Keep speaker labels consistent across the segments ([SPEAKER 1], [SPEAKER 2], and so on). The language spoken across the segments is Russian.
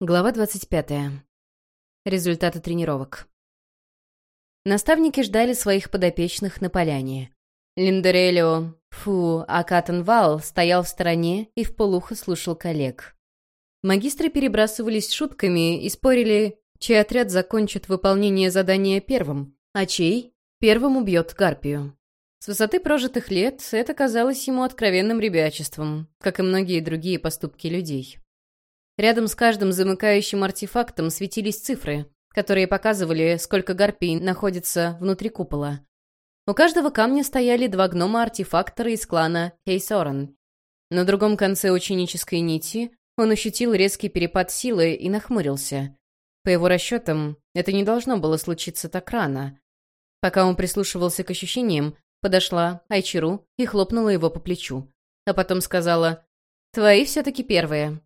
[SPEAKER 1] Глава 25. Результаты тренировок. Наставники ждали своих подопечных на поляне. Линдерелио Фу Акатенвал стоял в стороне и вполуха слушал коллег. Магистры перебрасывались шутками и спорили, чей отряд закончит выполнение задания первым, а чей первым убьет Гарпию. С высоты прожитых лет это казалось ему откровенным ребячеством, как и многие другие поступки людей. Рядом с каждым замыкающим артефактом светились цифры, которые показывали, сколько гарпий находится внутри купола. У каждого камня стояли два гнома-артефактора из клана Хейсоран. На другом конце ученической нити он ощутил резкий перепад силы и нахмурился. По его расчетам, это не должно было случиться так рано. Пока он прислушивался к ощущениям, подошла Айчиру и хлопнула его по плечу. А потом сказала «Твои все-таки первые».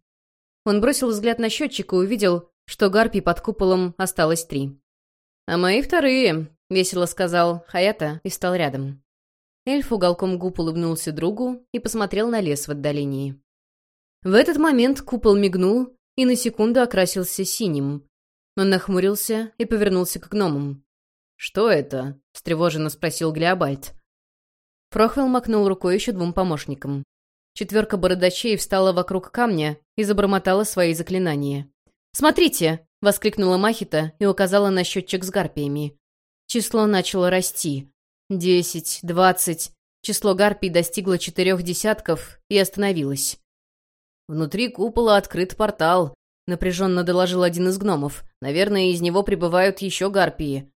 [SPEAKER 1] Он бросил взгляд на счетчик и увидел, что гарпий под куполом осталось три. «А мои вторые», — весело сказал Хаята и стал рядом. Эльф уголком губ улыбнулся другу и посмотрел на лес в отдалении. В этот момент купол мигнул и на секунду окрасился синим. Он нахмурился и повернулся к гномам. «Что это?» — встревоженно спросил Глеобальд. Фрохвелл макнул рукой еще двум помощникам. Четверка бородачей встала вокруг камня и забормотала свои заклинания. «Смотрите!» — воскликнула Махита и указала на счетчик с гарпиями. Число начало расти. Десять, двадцать. Число гарпий достигло четырех десятков и остановилось. «Внутри купола открыт портал», — напряженно доложил один из гномов. «Наверное, из него прибывают еще гарпии».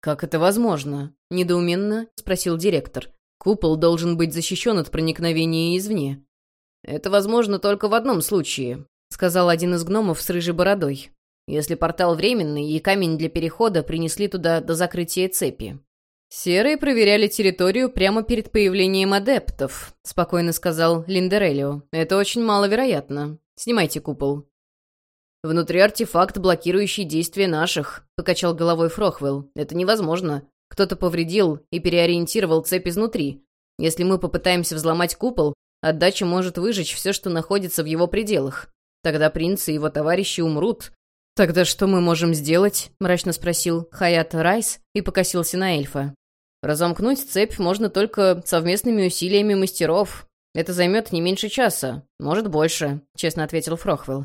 [SPEAKER 1] «Как это возможно?» — недоуменно спросил директор. Купол должен быть защищен от проникновения извне. «Это возможно только в одном случае», — сказал один из гномов с рыжей бородой. «Если портал временный и камень для перехода принесли туда до закрытия цепи». «Серые проверяли территорию прямо перед появлением адептов», — спокойно сказал Линдерелио. «Это очень маловероятно. Снимайте купол». «Внутри артефакт, блокирующий действия наших», — покачал головой Фрохвелл. «Это невозможно. Кто-то повредил и переориентировал цепь изнутри. Если мы попытаемся взломать купол, отдача может выжечь все, что находится в его пределах. Тогда принц и его товарищи умрут. «Тогда что мы можем сделать?» — мрачно спросил Хаят Райс и покосился на эльфа. «Разомкнуть цепь можно только совместными усилиями мастеров. Это займет не меньше часа, может, больше», — честно ответил Фрохвелл.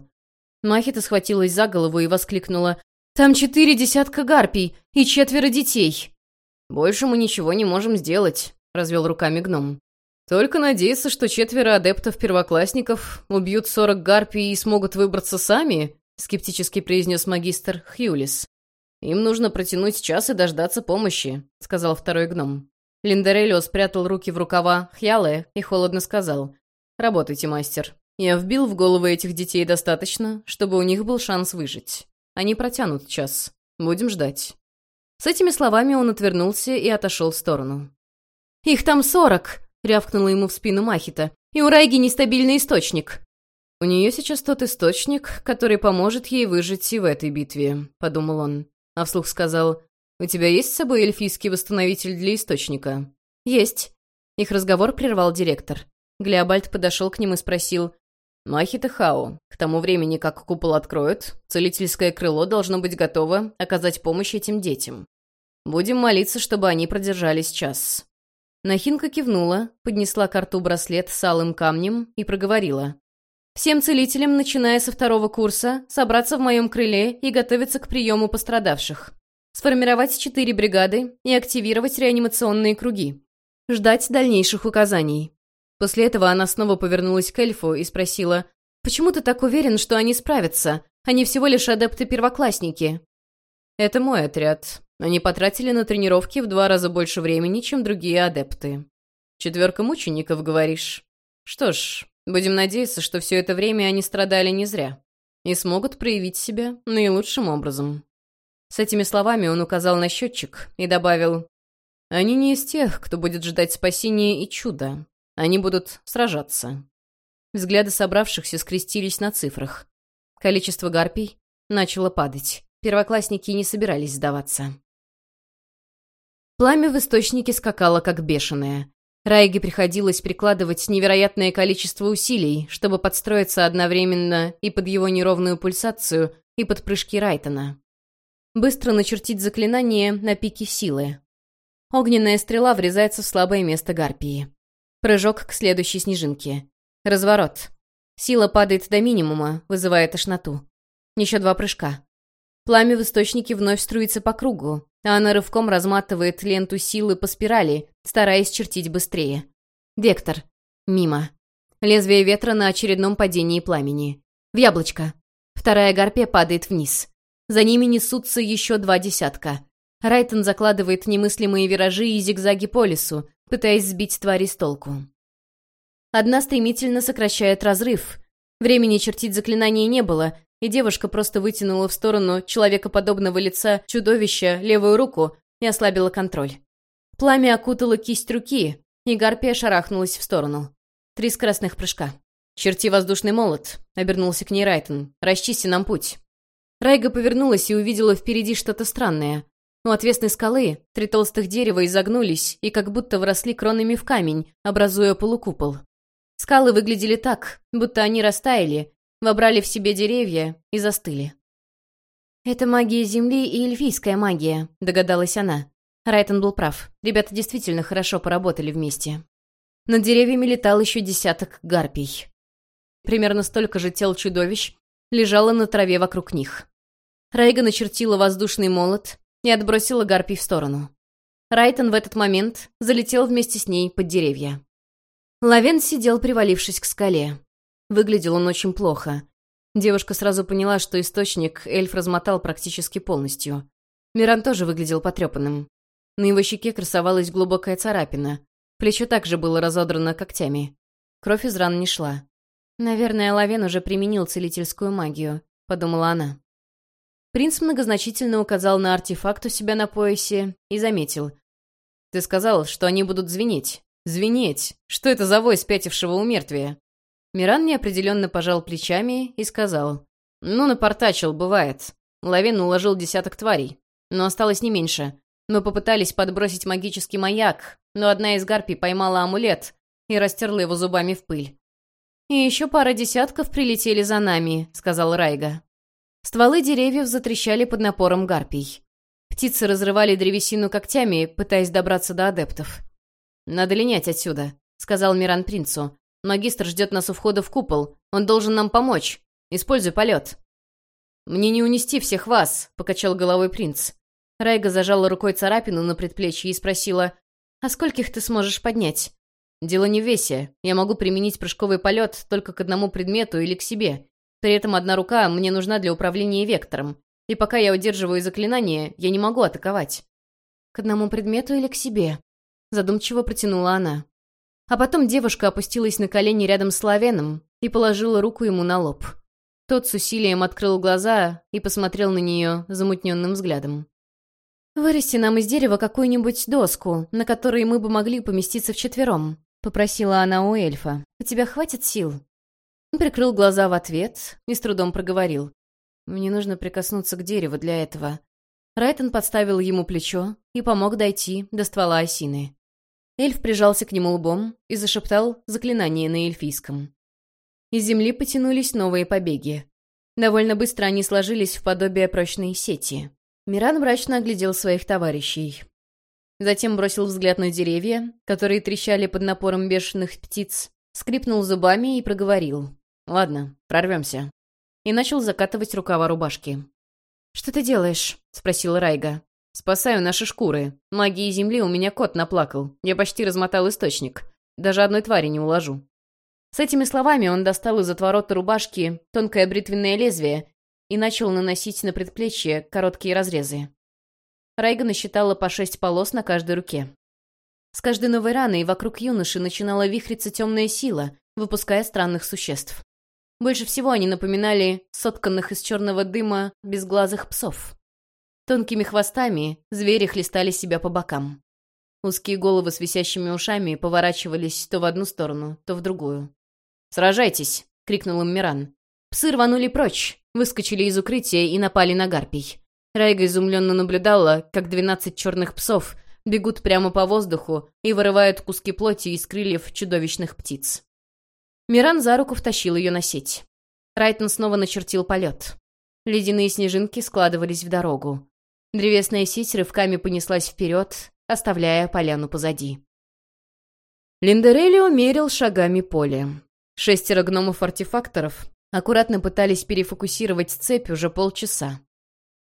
[SPEAKER 1] Махита схватилась за голову и воскликнула. «Там четыре десятка гарпий и четверо детей!» «Больше мы ничего не можем сделать», — развел руками гном. «Только надеяться, что четверо адептов-первоклассников убьют сорок гарпий и смогут выбраться сами», — скептически произнес магистр Хьюлис. «Им нужно протянуть час и дождаться помощи», — сказал второй гном. Линдерелио спрятал руки в рукава Хьяле и холодно сказал. «Работайте, мастер. Я вбил в головы этих детей достаточно, чтобы у них был шанс выжить. Они протянут час. Будем ждать». С этими словами он отвернулся и отошел в сторону. «Их там сорок!» — рявкнула ему в спину Махита. «И у Райги нестабильный источник!» «У нее сейчас тот источник, который поможет ей выжить и в этой битве», — подумал он. А вслух сказал, «У тебя есть с собой эльфийский восстановитель для источника?» «Есть». Их разговор прервал директор. Глеобальд подошел к ним и спросил, «Махита Хау, к тому времени, как купол откроют, целительское крыло должно быть готово оказать помощь этим детям. Будем молиться, чтобы они продержались час». Нахинка кивнула, поднесла к рту браслет с алым камнем и проговорила. «Всем целителям, начиная со второго курса, собраться в моем крыле и готовиться к приему пострадавших. Сформировать четыре бригады и активировать реанимационные круги. Ждать дальнейших указаний». После этого она снова повернулась к эльфу и спросила, «Почему ты так уверен, что они справятся? Они всего лишь адепты-первоклассники». «Это мой отряд. Они потратили на тренировки в два раза больше времени, чем другие адепты. Четверка мучеников, говоришь? Что ж, будем надеяться, что все это время они страдали не зря и смогут проявить себя наилучшим образом». С этими словами он указал на счетчик и добавил, «Они не из тех, кто будет ждать спасения и чуда. Они будут сражаться. Взгляды собравшихся скрестились на цифрах. Количество гарпий начало падать. Первоклассники не собирались сдаваться. Пламя в источнике скакало, как бешеное. Райге приходилось прикладывать невероятное количество усилий, чтобы подстроиться одновременно и под его неровную пульсацию, и под прыжки Райтона. Быстро начертить заклинание на пике силы. Огненная стрела врезается в слабое место гарпии. Прыжок к следующей снежинке. Разворот. Сила падает до минимума, вызывая тошноту. Еще два прыжка. Пламя в источнике вновь струится по кругу, а она рывком разматывает ленту силы по спирали, стараясь чертить быстрее. Вектор. Мимо. Лезвие ветра на очередном падении пламени. В яблочко. Вторая гарпия падает вниз. За ними несутся еще два десятка. Райтон закладывает немыслимые виражи и зигзаги по лесу, пытаясь сбить твари с толку. Одна стремительно сокращает разрыв. Времени чертить заклинание не было, и девушка просто вытянула в сторону человекоподобного лица чудовища левую руку и ослабила контроль. Пламя окутало кисть руки, и гарпия шарахнулась в сторону. Три скоростных прыжка. «Черти воздушный молот», — обернулся к ней Райтон. «Расчисти нам путь». Райга повернулась и увидела впереди что-то странное. У отвесной скалы три толстых дерева изогнулись и как будто вросли кронами в камень, образуя полукупол. Скалы выглядели так, будто они растаяли, вобрали в себе деревья и застыли. «Это магия Земли и эльфийская магия», — догадалась она. Райтон был прав. Ребята действительно хорошо поработали вместе. Над деревьями летал еще десяток гарпий. Примерно столько же тел чудовищ лежало на траве вокруг них. Райга начертила воздушный молот, и отбросила гарпий в сторону. Райтон в этот момент залетел вместе с ней под деревья. Лавен сидел, привалившись к скале. Выглядел он очень плохо. Девушка сразу поняла, что источник эльф размотал практически полностью. Миран тоже выглядел потрепанным. На его щеке красовалась глубокая царапина. Плечо также было разодрано когтями. Кровь из ран не шла. «Наверное, Лавен уже применил целительскую магию», — подумала она. Принц многозначительно указал на артефакт у себя на поясе и заметил. «Ты сказал, что они будут звенеть. Звенеть! Что это за вой спятившего умертвия?» Миран неопределенно пожал плечами и сказал. «Ну, напортачил, бывает. Лавин уложил десяток тварей, но осталось не меньше. Мы попытались подбросить магический маяк, но одна из гарпий поймала амулет и растерла его зубами в пыль. «И еще пара десятков прилетели за нами», — сказал Райга. Стволы деревьев затрещали под напором гарпий. Птицы разрывали древесину когтями, пытаясь добраться до адептов. «Надо линять отсюда», — сказал Миран принцу. «Магистр ждет нас у входа в купол. Он должен нам помочь. Используй полет». «Мне не унести всех вас», — покачал головой принц. Райга зажала рукой царапину на предплечье и спросила, «А скольких ты сможешь поднять?» «Дело не в весе. Я могу применить прыжковый полет только к одному предмету или к себе. При этом одна рука мне нужна для управления вектором, и пока я удерживаю заклинание, я не могу атаковать. К одному предмету или к себе? Задумчиво протянула она. А потом девушка опустилась на колени рядом с Лавеном и положила руку ему на лоб. Тот с усилием открыл глаза и посмотрел на нее замутненным взглядом. «Вырасти нам из дерева какую-нибудь доску, на которой мы бы могли поместиться вчетвером», — попросила она у эльфа. «У тебя хватит сил?» Он прикрыл глаза в ответ и с трудом проговорил. «Мне нужно прикоснуться к дереву для этого». Райтон подставил ему плечо и помог дойти до ствола осины. Эльф прижался к нему лбом и зашептал заклинание на эльфийском. Из земли потянулись новые побеги. Довольно быстро они сложились в подобие прочной сети. Миран мрачно оглядел своих товарищей. Затем бросил взгляд на деревья, которые трещали под напором бешеных птиц, скрипнул зубами и проговорил. «Ладно, прорвемся». И начал закатывать рукава рубашки. «Что ты делаешь?» — спросила Райга. «Спасаю наши шкуры. Магии земли у меня кот наплакал. Я почти размотал источник. Даже одной твари не уложу». С этими словами он достал из отворота рубашки тонкое бритвенное лезвие и начал наносить на предплечье короткие разрезы. Райга насчитала по шесть полос на каждой руке. С каждой новой раной вокруг юноши начинала вихриться темная сила, выпуская странных существ. Больше всего они напоминали сотканных из черного дыма безглазых псов. Тонкими хвостами звери хлестали себя по бокам. Узкие головы с висящими ушами поворачивались то в одну сторону, то в другую. «Сражайтесь!» — крикнул им Миран. Псы рванули прочь, выскочили из укрытия и напали на гарпий. Райга изумленно наблюдала, как двенадцать черных псов бегут прямо по воздуху и вырывают куски плоти из крыльев чудовищных птиц. Миран за руку втащил ее на сеть. Райтон снова начертил полет. Ледяные снежинки складывались в дорогу. Древесная сеть рывками понеслась вперед, оставляя поляну позади. Линдерелио мерил шагами поле. Шестеро гномов-артефакторов аккуратно пытались перефокусировать цепь уже полчаса.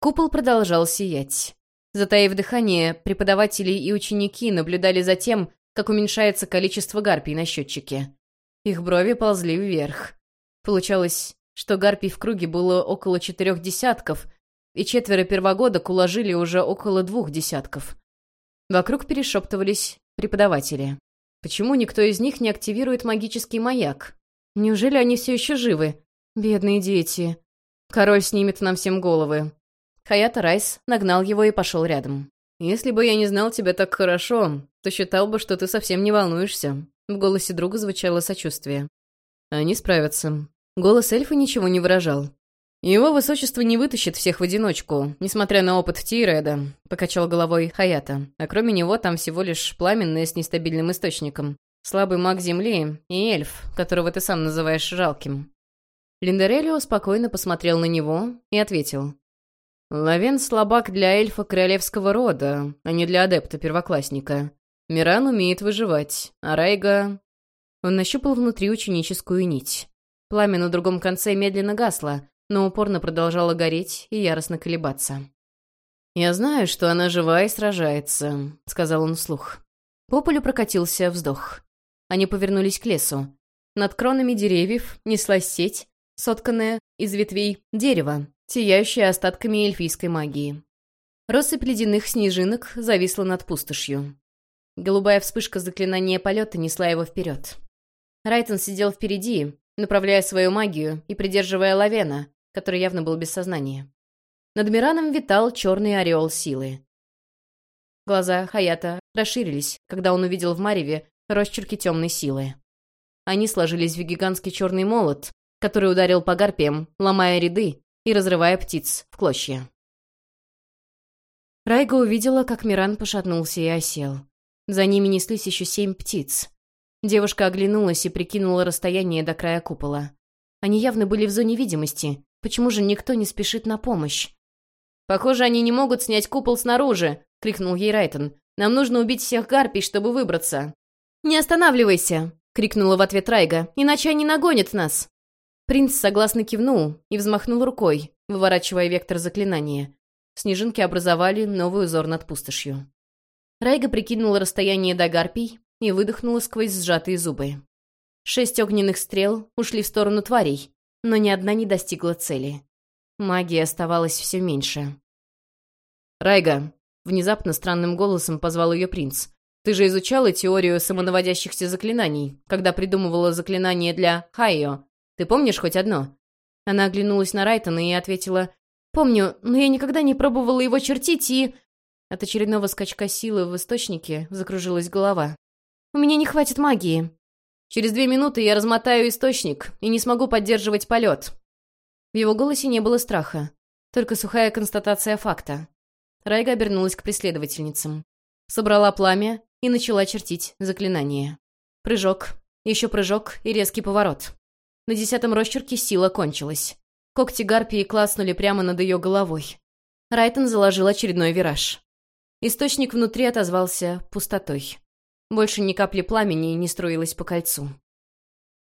[SPEAKER 1] Купол продолжал сиять. Затаив дыхание, преподаватели и ученики наблюдали за тем, как уменьшается количество гарпий на счетчике. Их брови ползли вверх. Получалось, что гарпий в круге было около четырех десятков, и четверо первогодок уложили уже около двух десятков. Вокруг перешептывались преподаватели. Почему никто из них не активирует магический маяк? Неужели они все еще живы? Бедные дети. Король снимет нам всем головы. Хаята Райс нагнал его и пошел рядом. «Если бы я не знал тебя так хорошо, то считал бы, что ты совсем не волнуешься». В голосе друга звучало сочувствие. «Они справятся». Голос эльфа ничего не выражал. «Его высочество не вытащит всех в одиночку, несмотря на опыт Тиреда», — покачал головой Хаята. «А кроме него там всего лишь пламенное с нестабильным источником. Слабый маг Земли и эльф, которого ты сам называешь жалким». Линдерелио спокойно посмотрел на него и ответил. Лавен слабак для эльфа королевского рода, а не для адепта-первоклассника. Миран умеет выживать, а Райга... Он нащупал внутри ученическую нить. Пламя на другом конце медленно гасло, но упорно продолжало гореть и яростно колебаться. «Я знаю, что она жива и сражается», — сказал он вслух. По полю прокатился вздох. Они повернулись к лесу. Над кронами деревьев неслась сеть, сотканная из ветвей дерева, сияющая остатками эльфийской магии. Россыпь ледяных снежинок зависла над пустошью. Голубая вспышка заклинания полета несла его вперед. Райтон сидел впереди, направляя свою магию и придерживая Лавена, который явно был без сознания. Над Мираном витал черный ореол силы. Глаза Хаята расширились, когда он увидел в Мареве росчерки темной силы. Они сложились в гигантский черный молот, который ударил по гарпиям, ломая ряды и разрывая птиц в клочья. Райга увидела, как Миран пошатнулся и осел. За ними неслись еще семь птиц. Девушка оглянулась и прикинула расстояние до края купола. Они явно были в зоне видимости. Почему же никто не спешит на помощь? «Похоже, они не могут снять купол снаружи!» — крикнул ей Райтон. «Нам нужно убить всех гарпий, чтобы выбраться!» «Не останавливайся!» — крикнула в ответ Райга. «Иначе они нагонят нас!» Принц согласно кивнул и взмахнул рукой, выворачивая вектор заклинания. Снежинки образовали новый узор над пустошью. Райга прикинула расстояние до гарпий и выдохнула сквозь сжатые зубы. Шесть огненных стрел ушли в сторону тварей, но ни одна не достигла цели. Магии оставалось все меньше. «Райга!» — внезапно странным голосом позвал ее принц. «Ты же изучала теорию самонаводящихся заклинаний, когда придумывала заклинание для Хайо, ты помнишь хоть одно?» Она оглянулась на Райтона и ответила, «Помню, но я никогда не пробовала его чертить и...» От очередного скачка силы в источнике закружилась голова. «У меня не хватит магии. Через две минуты я размотаю источник и не смогу поддерживать полет». В его голосе не было страха, только сухая констатация факта. Райга обернулась к преследовательницам. Собрала пламя и начала чертить заклинание. Прыжок, еще прыжок и резкий поворот. На десятом росчерке сила кончилась. Когти гарпии класнули прямо над ее головой. Райтон заложил очередной вираж. Источник внутри отозвался пустотой. Больше ни капли пламени не струилась по кольцу.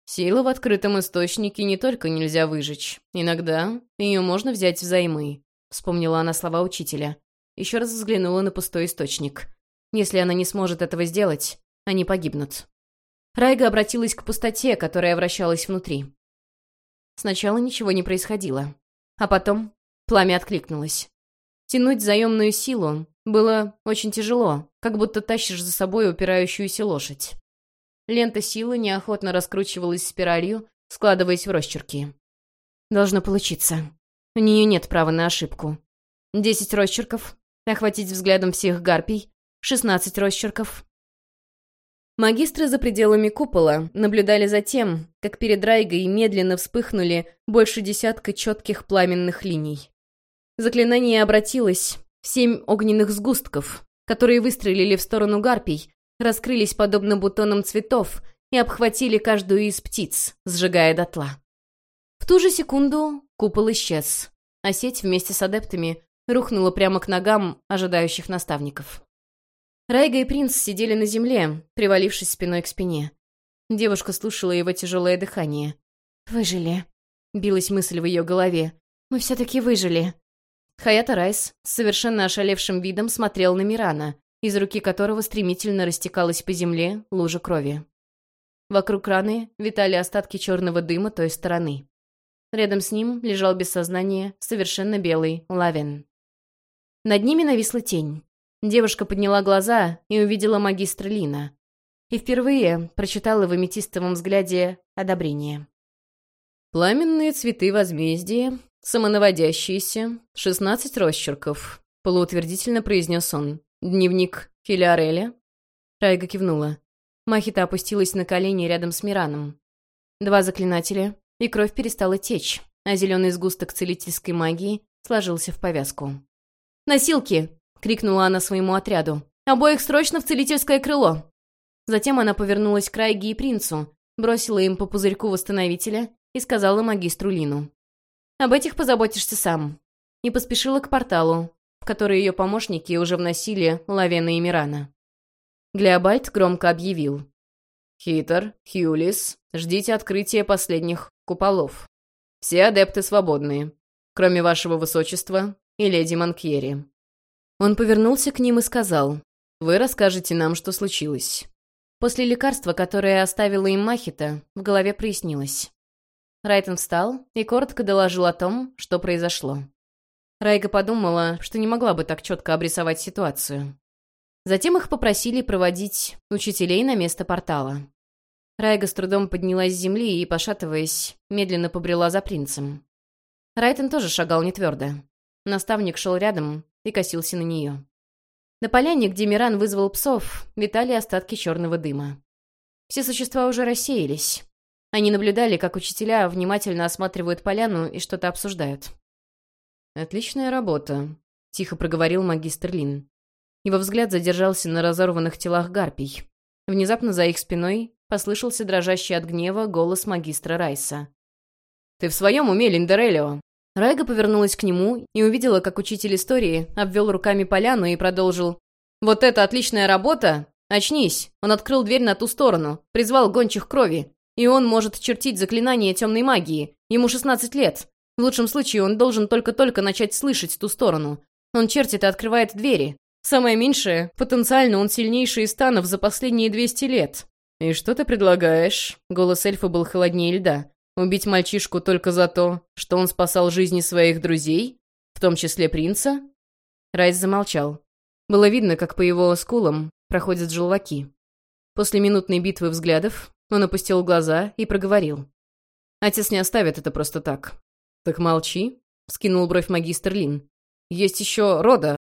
[SPEAKER 1] Сила в открытом источнике не только нельзя выжечь. Иногда ее можно взять взаймы, вспомнила она слова учителя. Еще раз взглянула на пустой источник. Если она не сможет этого сделать, они погибнут. Райга обратилась к пустоте, которая вращалась внутри. Сначала ничего не происходило. А потом пламя откликнулось. Тянуть заемную силу было очень тяжело, как будто тащишь за собой упирающуюся лошадь. Лента силы неохотно раскручивалась спиралью, складываясь в росчерки. Должно получиться. У нее нет права на ошибку. Десять росчерков, охватить взглядом всех гарпий, шестнадцать росчерков, Магистры за пределами купола наблюдали за тем, как перед Райгой медленно вспыхнули больше десятка четких пламенных линий. Заклинание обратилось семь огненных сгустков, которые выстрелили в сторону гарпий, раскрылись подобно бутонам цветов и обхватили каждую из птиц, сжигая дотла. В ту же секунду купол исчез, а сеть вместе с адептами рухнула прямо к ногам ожидающих наставников. Райга и принц сидели на земле, привалившись спиной к спине. Девушка слушала его тяжелое дыхание. «Выжили», — билась мысль в ее голове. «Мы все-таки выжили». Хаята Райс с совершенно ошалевшим видом смотрел на Мирана, из руки которого стремительно растекалась по земле лужа крови. Вокруг раны витали остатки черного дыма той стороны. Рядом с ним лежал без сознания совершенно белый Лавен. Над ними нависла тень. Девушка подняла глаза и увидела магистра Лина. И впервые прочитала в аметистовом взгляде одобрение. «Пламенные цветы возмездия, самонаводящиеся, шестнадцать росчерков», — полуутвердительно произнес он. «Дневник Филиареля?» Райга кивнула. Махита опустилась на колени рядом с Мираном. Два заклинателя, и кровь перестала течь, а зеленый сгусток целительской магии сложился в повязку. «Носилки!» — крикнула она своему отряду. «Обоих срочно в целительское крыло!» Затем она повернулась к Райге и принцу, бросила им по пузырьку восстановителя и сказала магистру Лину. «Об этих позаботишься сам». И поспешила к порталу, в который ее помощники уже вносили Лавена и Мирана. Глеобальд громко объявил. «Хитер, Хьюлис, ждите открытия последних куполов. Все адепты свободные, кроме вашего высочества и леди Манкьери». Он повернулся к ним и сказал, «Вы расскажете нам, что случилось». После лекарства, которое оставила им Махита, в голове прояснилось. Райтон встал и коротко доложил о том, что произошло. Райга подумала, что не могла бы так четко обрисовать ситуацию. Затем их попросили проводить учителей на место портала. Райга с трудом поднялась с земли и, пошатываясь, медленно побрела за принцем. Райтон тоже шагал нетвердо. Наставник шел рядом и косился на нее. На поляне, где Миран вызвал псов, витали остатки черного дыма. Все существа уже рассеялись. Они наблюдали, как учителя внимательно осматривают поляну и что-то обсуждают. «Отличная работа», — тихо проговорил магистр Лин. Его взгляд задержался на разорванных телах гарпий. Внезапно за их спиной послышался дрожащий от гнева голос магистра Райса. «Ты в своем уме, Линдерелио?» Райга повернулась к нему и увидела, как учитель истории обвел руками поляну и продолжил. «Вот это отличная работа! Очнись!» Он открыл дверь на ту сторону, призвал гончих крови. И он может чертить заклинания темной магии. Ему 16 лет. В лучшем случае он должен только-только начать слышать ту сторону. Он чертит и открывает двери. Самое меньшее, потенциально он сильнейший из станов за последние 200 лет. «И что ты предлагаешь?» Голос эльфа был холоднее льда. Убить мальчишку только за то, что он спасал жизни своих друзей? В том числе принца?» Райс замолчал. Было видно, как по его скулам проходят желваки. После минутной битвы взглядов он опустил глаза и проговорил. «Отец не оставит это просто так». «Так молчи», — скинул бровь магистр Лин. «Есть еще Рода».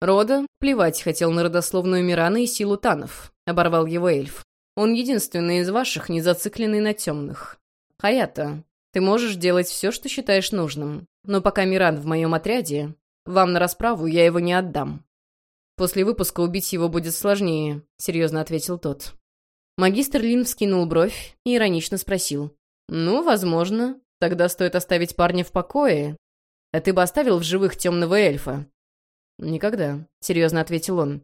[SPEAKER 1] «Рода? Плевать хотел на родословную Мирана и силу Танов», — оборвал его эльф. «Он единственный из ваших, не зацикленный на темных. «Хаята, ты можешь делать все, что считаешь нужным, но пока Миран в моем отряде, вам на расправу я его не отдам». «После выпуска убить его будет сложнее», — серьезно ответил тот. Магистр Лин вскинул бровь и иронично спросил. «Ну, возможно. Тогда стоит оставить парня в покое. А ты бы оставил в живых темного эльфа?» «Никогда», — серьезно ответил он.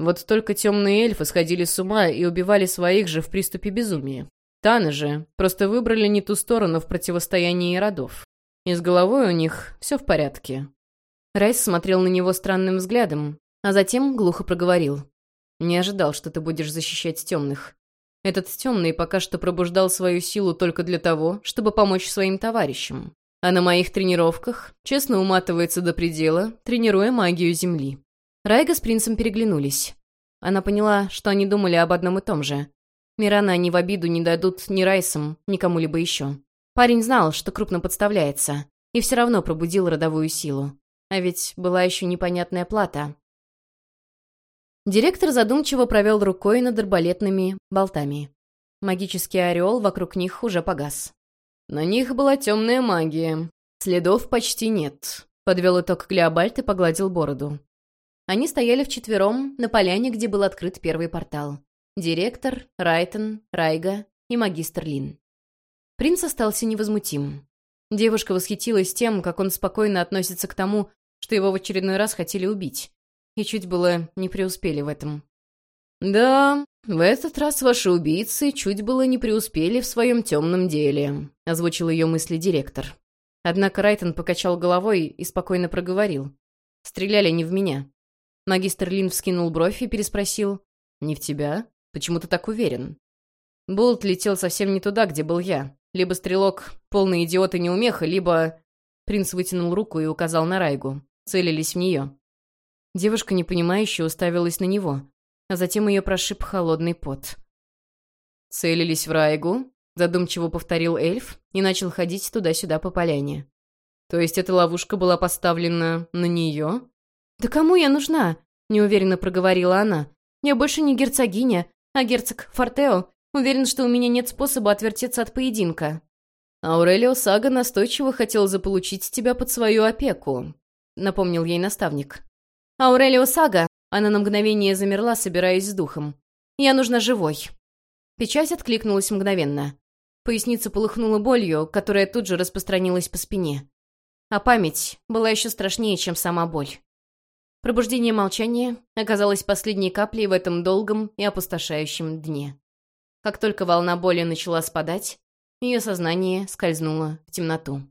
[SPEAKER 1] «Вот только темные эльфы сходили с ума и убивали своих же в приступе безумия. Таны же просто выбрали не ту сторону в противостоянии родов. И с головой у них все в порядке. Райс смотрел на него странным взглядом, а затем глухо проговорил. «Не ожидал, что ты будешь защищать темных. Этот темный пока что пробуждал свою силу только для того, чтобы помочь своим товарищам. А на моих тренировках честно уматывается до предела, тренируя магию Земли». Райга с принцем переглянулись. Она поняла, что они думали об одном и том же. Мирана они в обиду не дадут ни Райсам, ни кому-либо еще. Парень знал, что крупно подставляется, и все равно пробудил родовую силу. А ведь была еще непонятная плата. Директор задумчиво провел рукой над арбалетными болтами. Магический ореол вокруг них уже погас. На них была темная магия. Следов почти нет. Подвел итог Клеобальт и погладил бороду. Они стояли вчетвером на поляне, где был открыт первый портал. Директор, Райтон, Райга и магистр Лин. Принц остался невозмутим. Девушка восхитилась тем, как он спокойно относится к тому, что его в очередной раз хотели убить. И чуть было не преуспели в этом. «Да, в этот раз ваши убийцы чуть было не преуспели в своем темном деле», — озвучил ее мысли директор. Однако Райтон покачал головой и спокойно проговорил. «Стреляли не в меня». Магистр Лин вскинул бровь и переспросил. «Не в тебя? Почему ты так уверен?» Болт летел совсем не туда, где был я. Либо стрелок полный идиот и неумеха, либо... Принц вытянул руку и указал на Райгу. Целились в нее. Девушка, непонимающе, уставилась на него, а затем ее прошиб холодный пот. «Целились в Райгу?» — задумчиво повторил эльф и начал ходить туда-сюда по поляне. «То есть эта ловушка была поставлена на нее?» «Да кому я нужна?» — неуверенно проговорила она. «Я больше не герцогиня, а герцог Фортео Уверен, что у меня нет способа отвертеться от поединка». «Аурелио Сага настойчиво хотел заполучить тебя под свою опеку», — напомнил ей наставник. «Аурелио Сага!» Она на мгновение замерла, собираясь с духом. «Я нужна живой». Печать откликнулась мгновенно. Поясница полыхнула болью, которая тут же распространилась по спине. А память была еще страшнее, чем сама боль. Пробуждение молчания оказалось последней каплей в этом долгом и опустошающем дне. Как только волна боли начала спадать, ее сознание скользнуло в темноту.